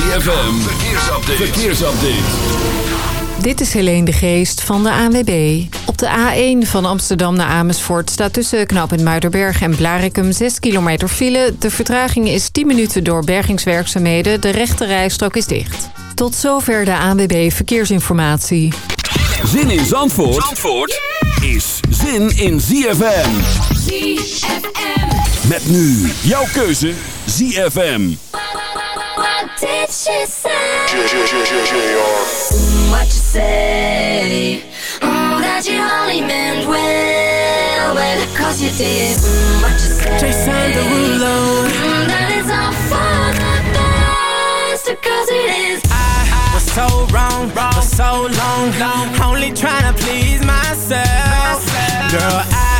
ZFM, verkeersupdate. verkeersupdate. Dit is Helene de Geest van de ANWB. Op de A1 van Amsterdam naar Amersfoort staat tussen knooppunt Muiderberg en Blarikum 6 kilometer file. De vertraging is 10 minuten door bergingswerkzaamheden. De rechte rijstrook is dicht. Tot zover de ANWB Verkeersinformatie. Zin in Zandvoort, Zandvoort is zin in ZFM. ZFM. Met nu jouw keuze ZFM. What did she say? What you say? Oh, that you only meant well, well, cause you did. Mm, what you say? Jason Derulo. Mm, that is all for the best, because it is. I was so wrong, wrong, for so long, long. only trying to please myself. myself. Girl, I was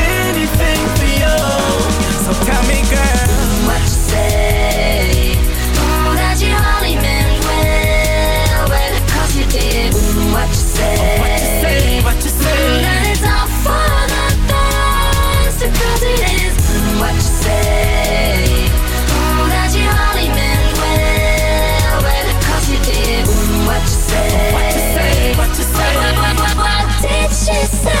So tell me, girl. What you say? That you only meant well, well, cause you did. Mm, what you say? What you say? What you Mm, say? that is all for the best, because it is. Mm, what you say? That you only meant well, well, cause you did. Mm, what you say? What you say? What you say? What, what, what, what did she say?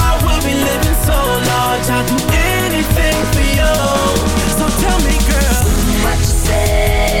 large. I'll do anything for you. So tell me, girl. What you say?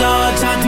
living so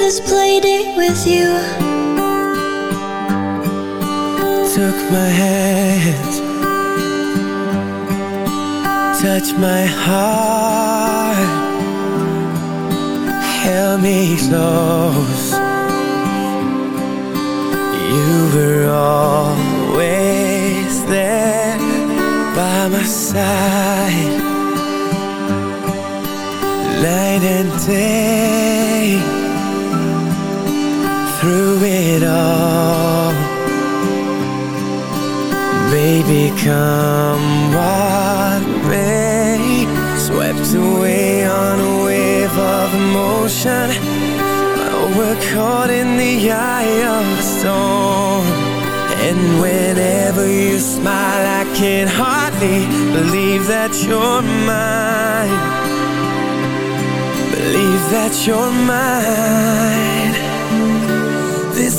this playdate with you. Took my hand touched my heart. Held me close. You were always there By my side. Night and day through it all. Baby, come what may Swept away on a wave of emotion. Oh, We're caught in the eye of the storm. And whenever you smile I can hardly believe that you're mine. Believe that you're mine.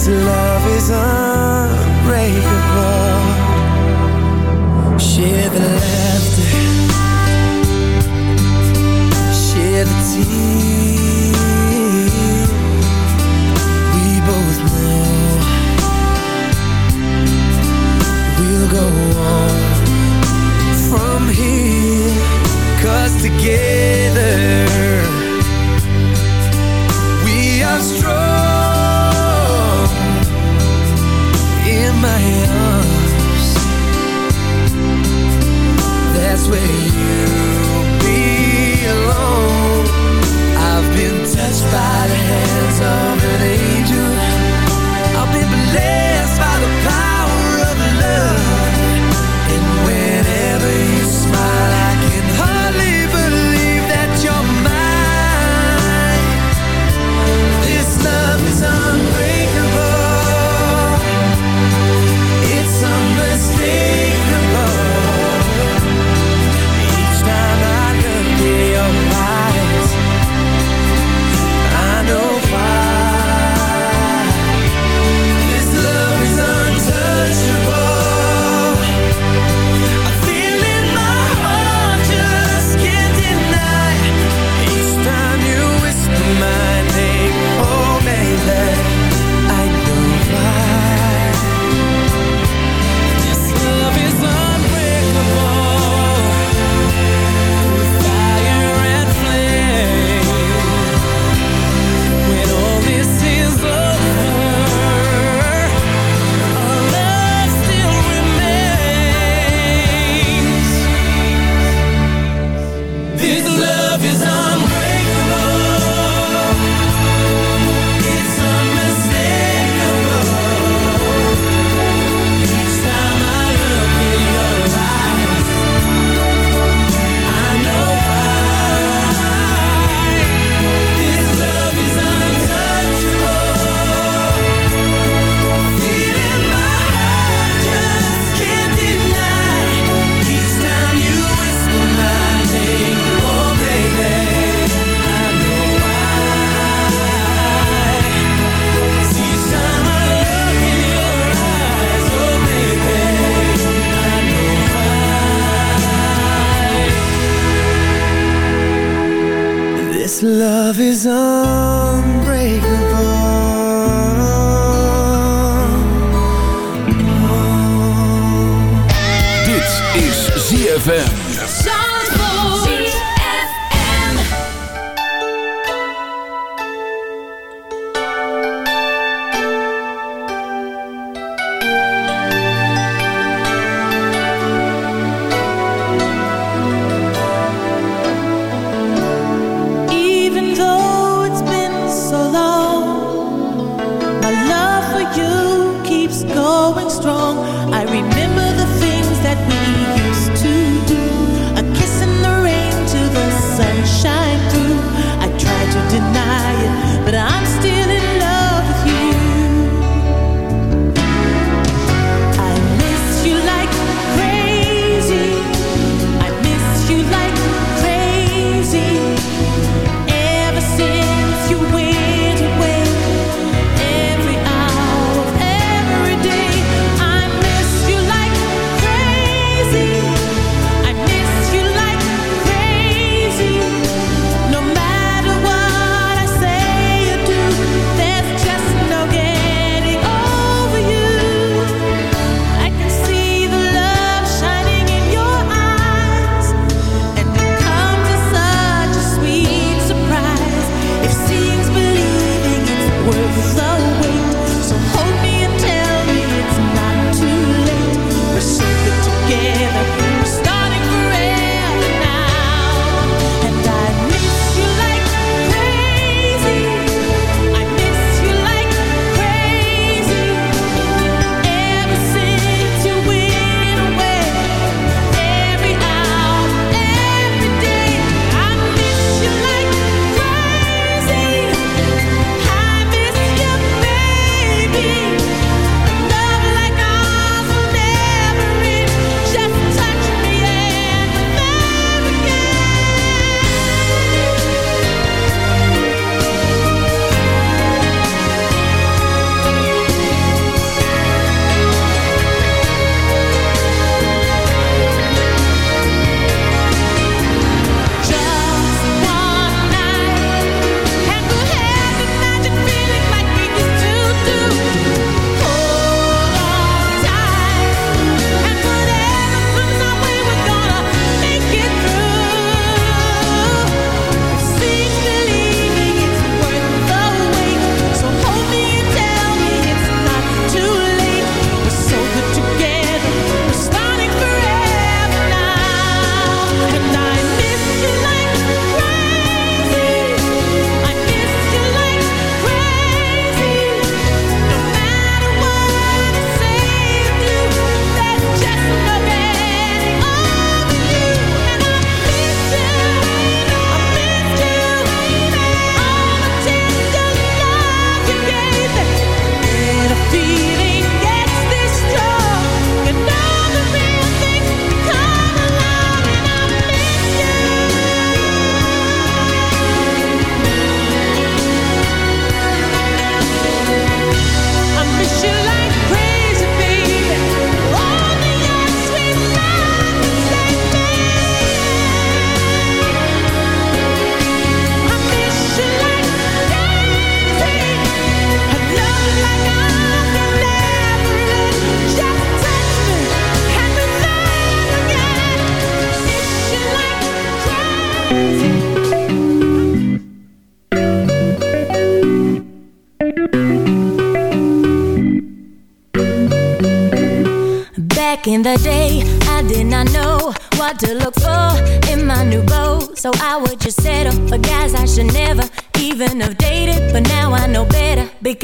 This love is unbreakable. Share the laughter, share the tears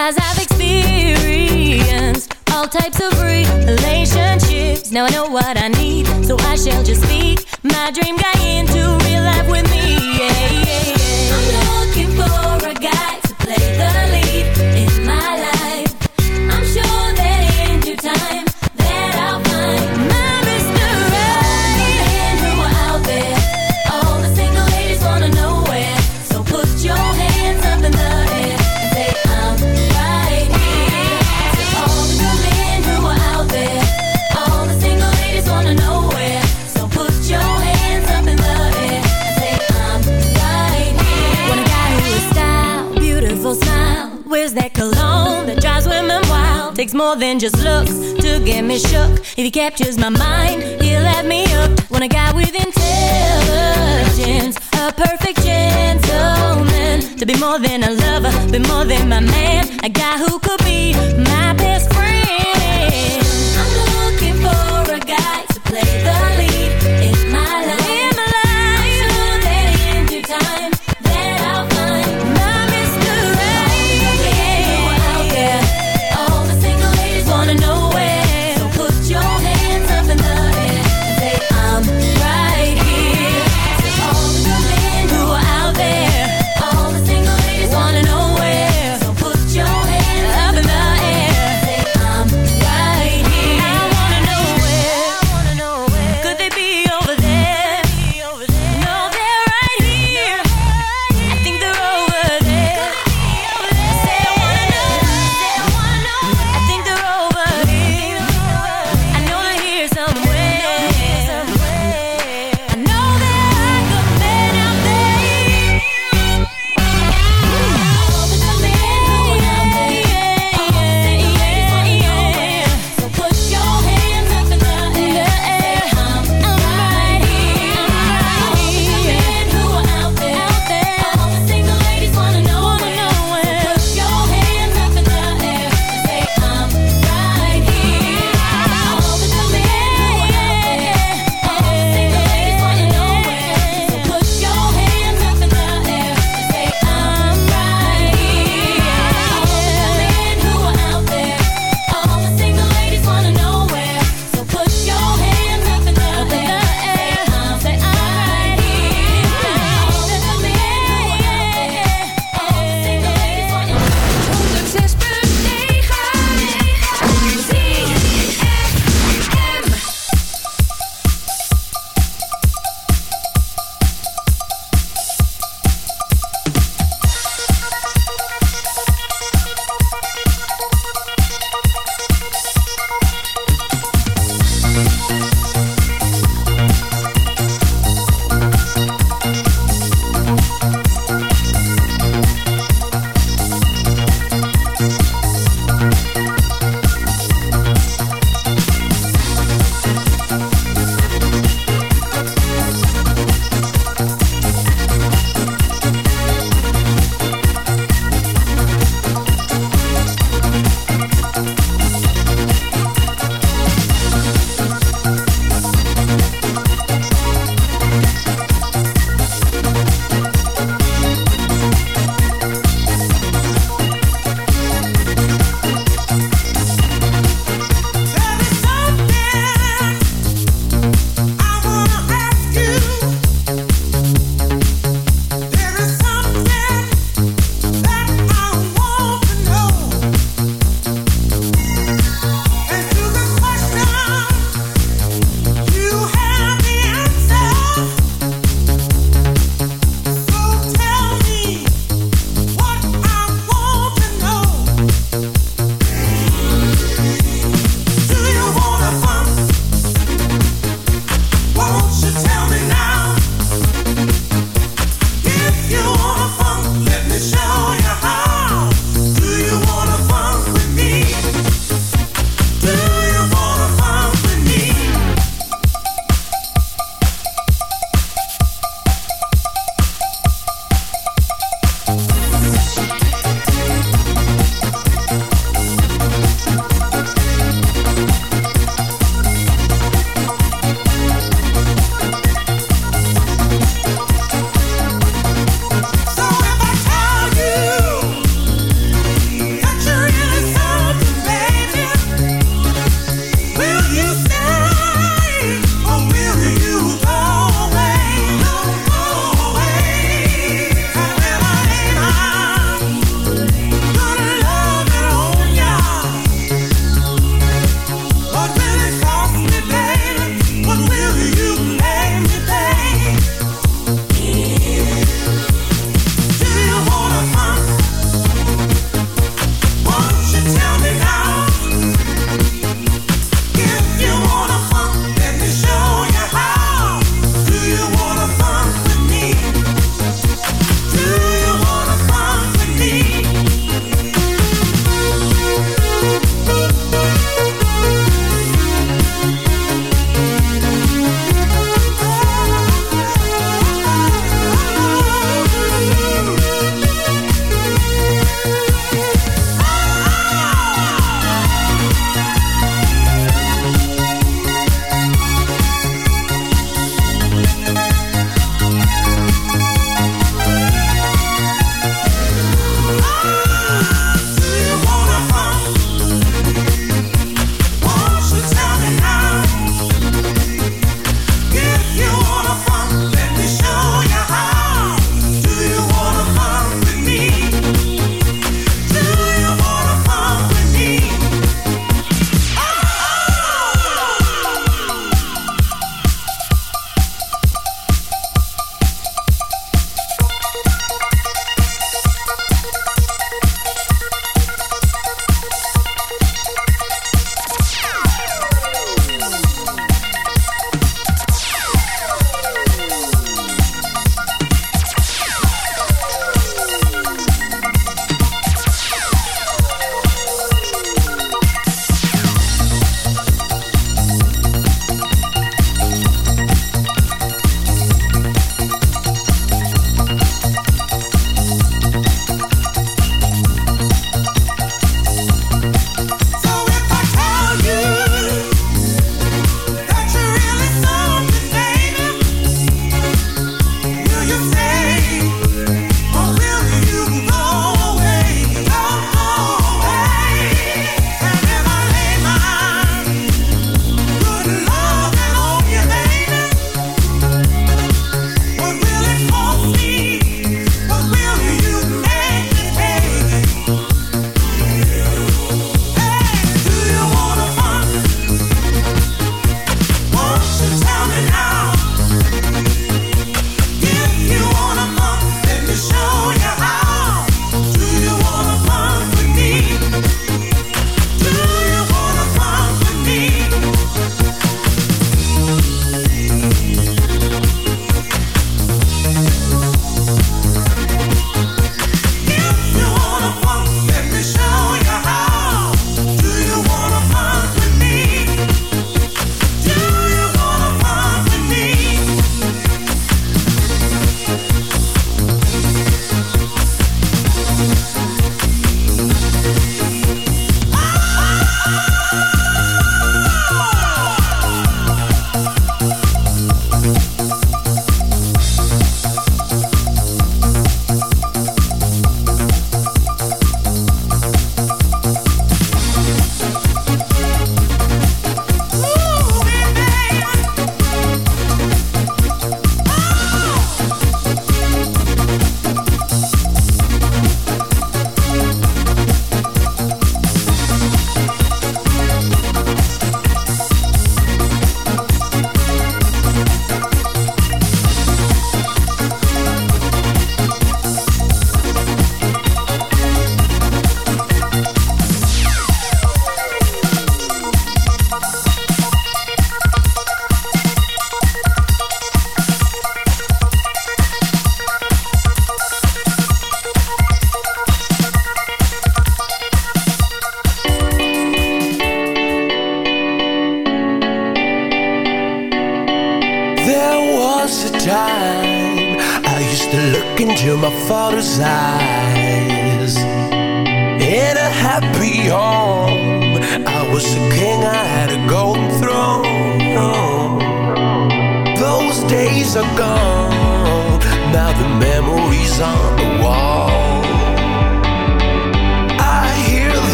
Cause I've experienced all types of relationships. Now I know what I need, so I shall just be Takes more than just looks to get me shook. If he captures my mind, he'll have me hooked. Want a guy with intelligence, a perfect gentleman. To be more than a lover, be more than my man. A guy who could be my best friend. I'm looking for a guy to play the lead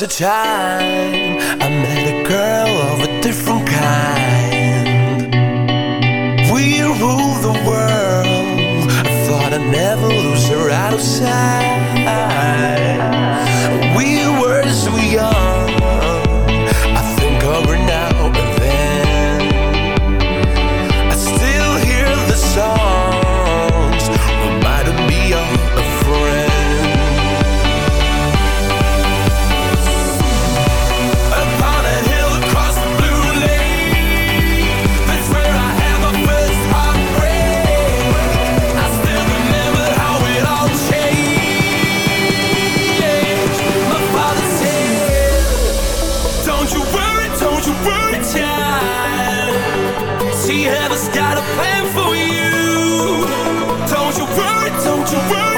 the time. never's got a plan for you. Don't you worry, don't you worry.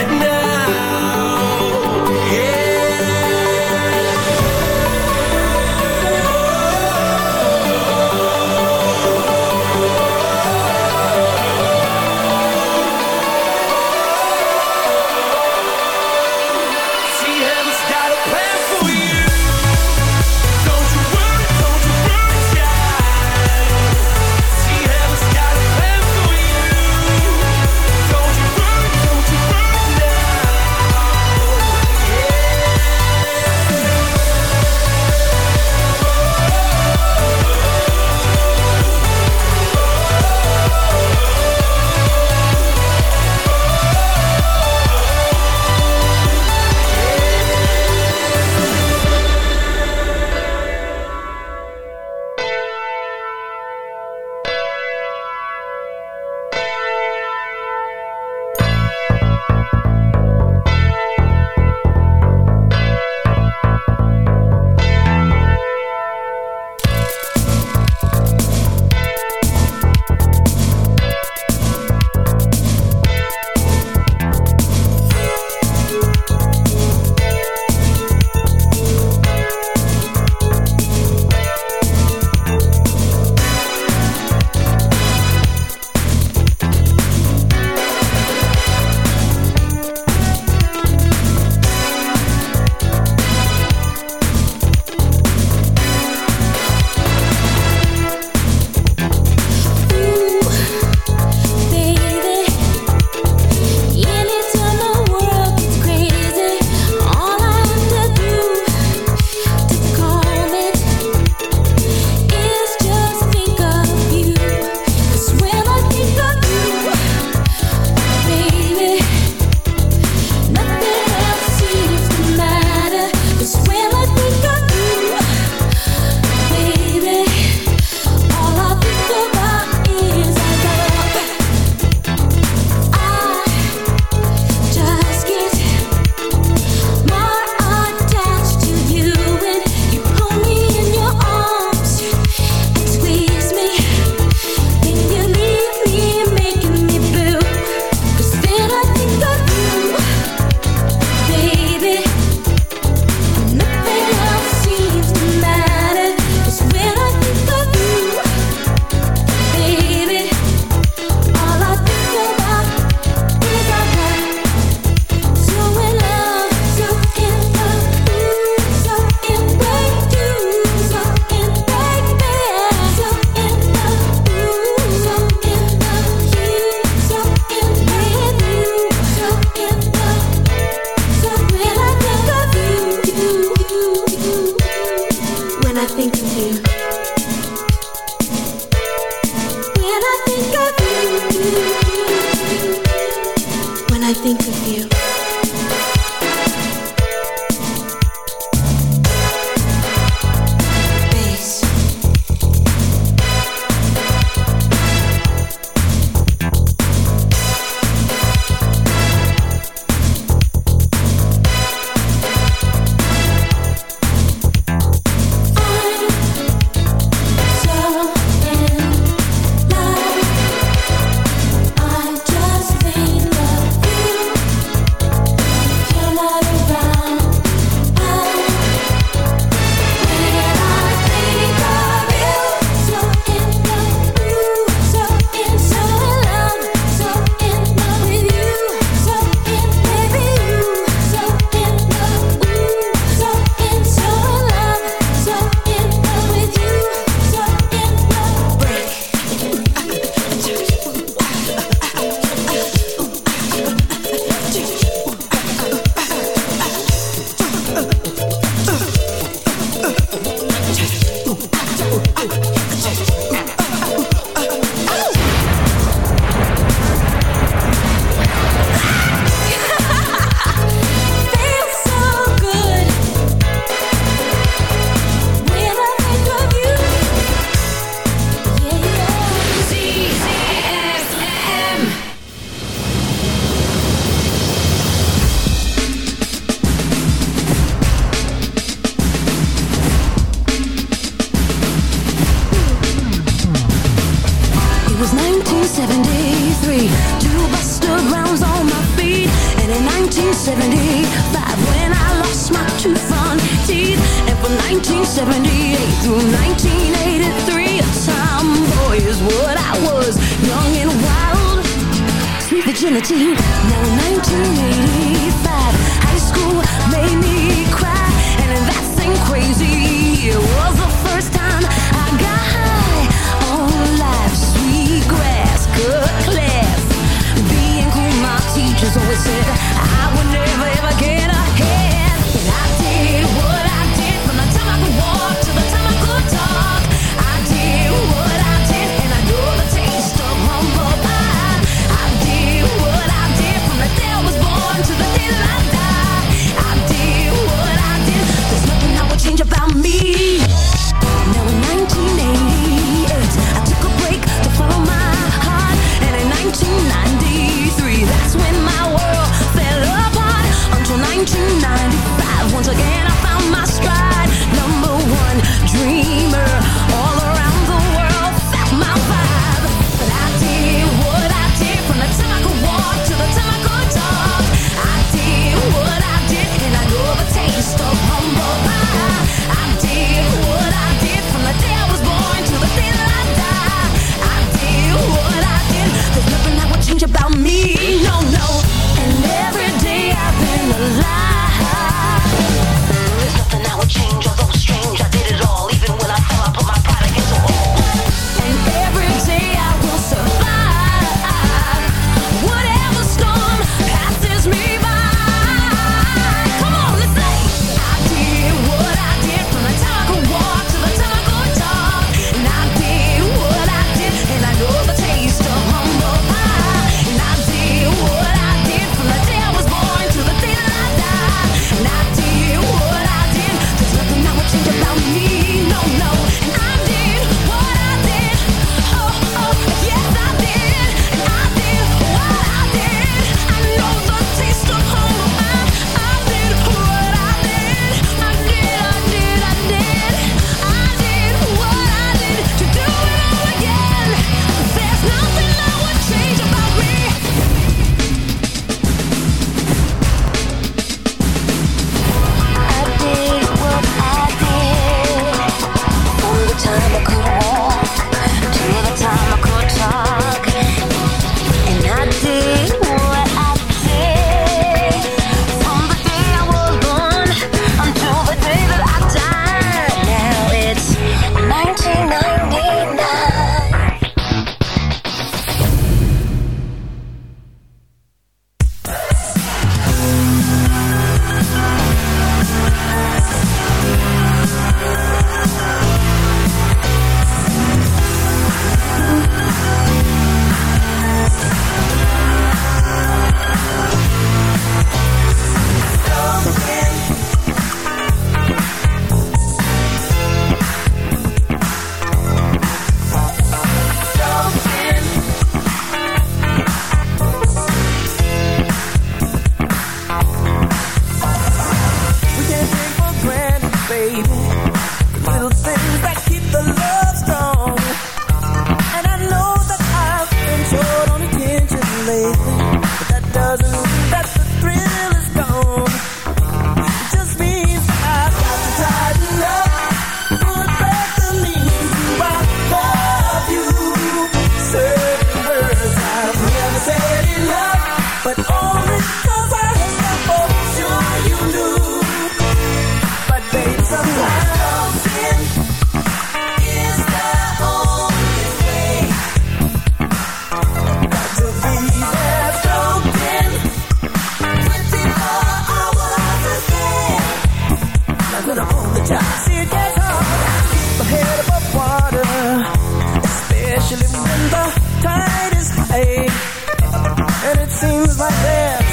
Seems like there's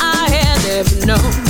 I had ever known.